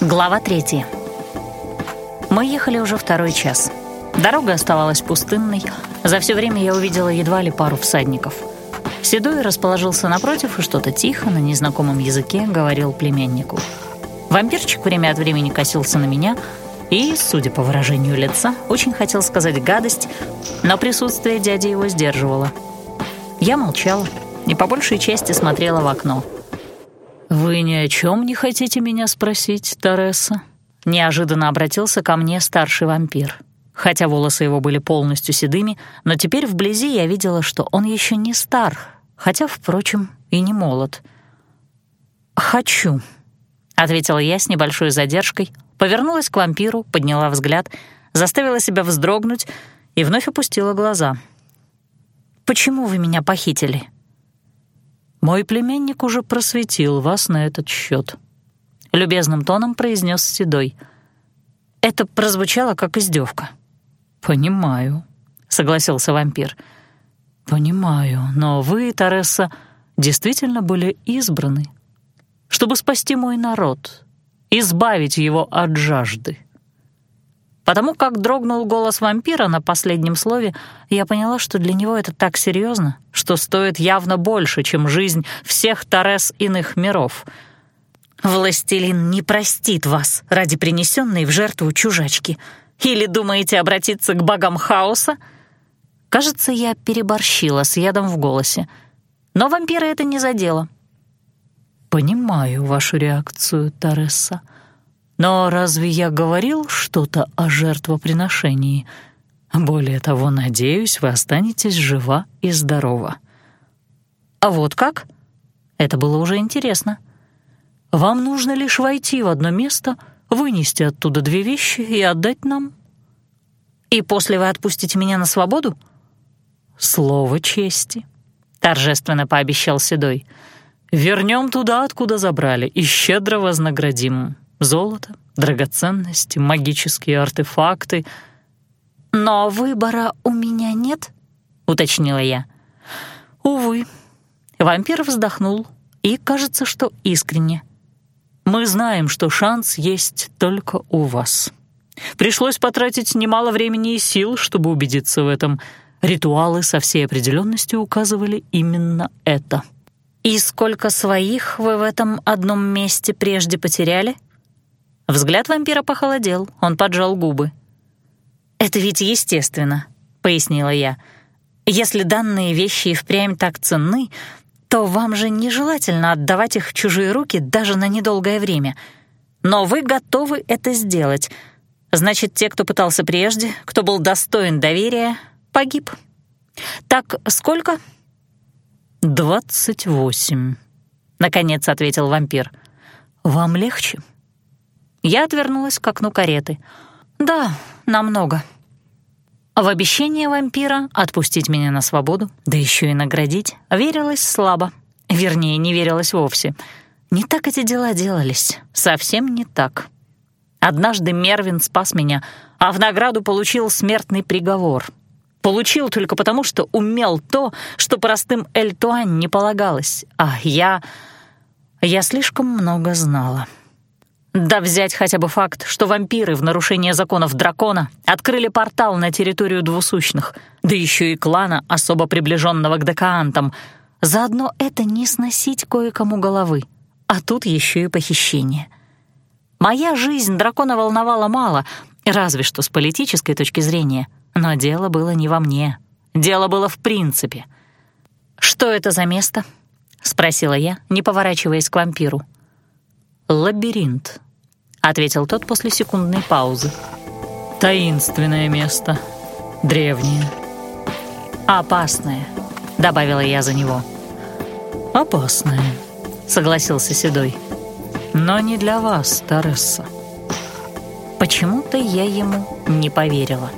Глава третья. Мы ехали уже второй час. Дорога оставалась пустынной. За все время я увидела едва ли пару всадников. Седой расположился напротив и что-то тихо на незнакомом языке говорил племяннику. Вампирчик время от времени косился на меня и, судя по выражению лица, очень хотел сказать гадость, но присутствие дяди его сдерживало. Я молчала и по большей части смотрела в окно — «Вы ни о чем не хотите меня спросить, Тереса?» Неожиданно обратился ко мне старший вампир. Хотя волосы его были полностью седыми, но теперь вблизи я видела, что он еще не стар, хотя, впрочем, и не молод. «Хочу», — ответила я с небольшой задержкой, повернулась к вампиру, подняла взгляд, заставила себя вздрогнуть и вновь опустила глаза. «Почему вы меня похитили?» Мой племянник уже просветил вас на этот счет. Любезным тоном произнес Седой. Это прозвучало как издевка. Понимаю, согласился вампир. Понимаю, но вы, Тареса, действительно были избраны, чтобы спасти мой народ, избавить его от жажды. Потому как дрогнул голос вампира на последнем слове, я поняла, что для него это так серьезно, что стоит явно больше, чем жизнь всех Торес иных миров. «Властелин не простит вас ради принесенной в жертву чужачки. Или думаете обратиться к богам хаоса?» Кажется, я переборщила с ядом в голосе. Но вампира это не задело. «Понимаю вашу реакцию, Тареса», но разве я говорил что-то о жертвоприношении? Более того, надеюсь, вы останетесь жива и здорова. А вот как? Это было уже интересно. Вам нужно лишь войти в одно место, вынести оттуда две вещи и отдать нам. И после вы отпустите меня на свободу? Слово чести, торжественно пообещал Седой. Вернем туда, откуда забрали, и щедро вознаградим. Золото, драгоценности, магические артефакты. «Но выбора у меня нет?» — уточнила я. «Увы». Вампир вздохнул, и кажется, что искренне. «Мы знаем, что шанс есть только у вас. Пришлось потратить немало времени и сил, чтобы убедиться в этом. Ритуалы со всей определенностью указывали именно это». «И сколько своих вы в этом одном месте прежде потеряли?» Взгляд вампира похолодел, он поджал губы. «Это ведь естественно», — пояснила я. «Если данные вещи и впрямь так ценны, то вам же нежелательно отдавать их в чужие руки даже на недолгое время. Но вы готовы это сделать. Значит, те, кто пытался прежде, кто был достоин доверия, погиб. Так сколько?» «Двадцать восемь», — наконец ответил вампир. «Вам легче?» Я отвернулась к окну кареты. «Да, намного». В обещание вампира отпустить меня на свободу, да еще и наградить, верилась слабо. Вернее, не верилась вовсе. Не так эти дела делались, совсем не так. Однажды Мервин спас меня, а в награду получил смертный приговор. Получил только потому, что умел то, что простым Эльтуань не полагалось, а я... я слишком много знала. Да взять хотя бы факт, что вампиры в нарушение законов дракона открыли портал на территорию двусущных, да еще и клана, особо приближенного к декаантам. Заодно это не сносить кое-кому головы. А тут еще и похищение. Моя жизнь дракона волновала мало, разве что с политической точки зрения. Но дело было не во мне. Дело было в принципе. «Что это за место?» — спросила я, не поворачиваясь к вампиру. «Лабиринт», ответил тот после секундной паузы. Таинственное место, древнее. Опасное, добавила я за него. Опасное, согласился Седой. Но не для вас, Таресса. Почему-то я ему не поверила.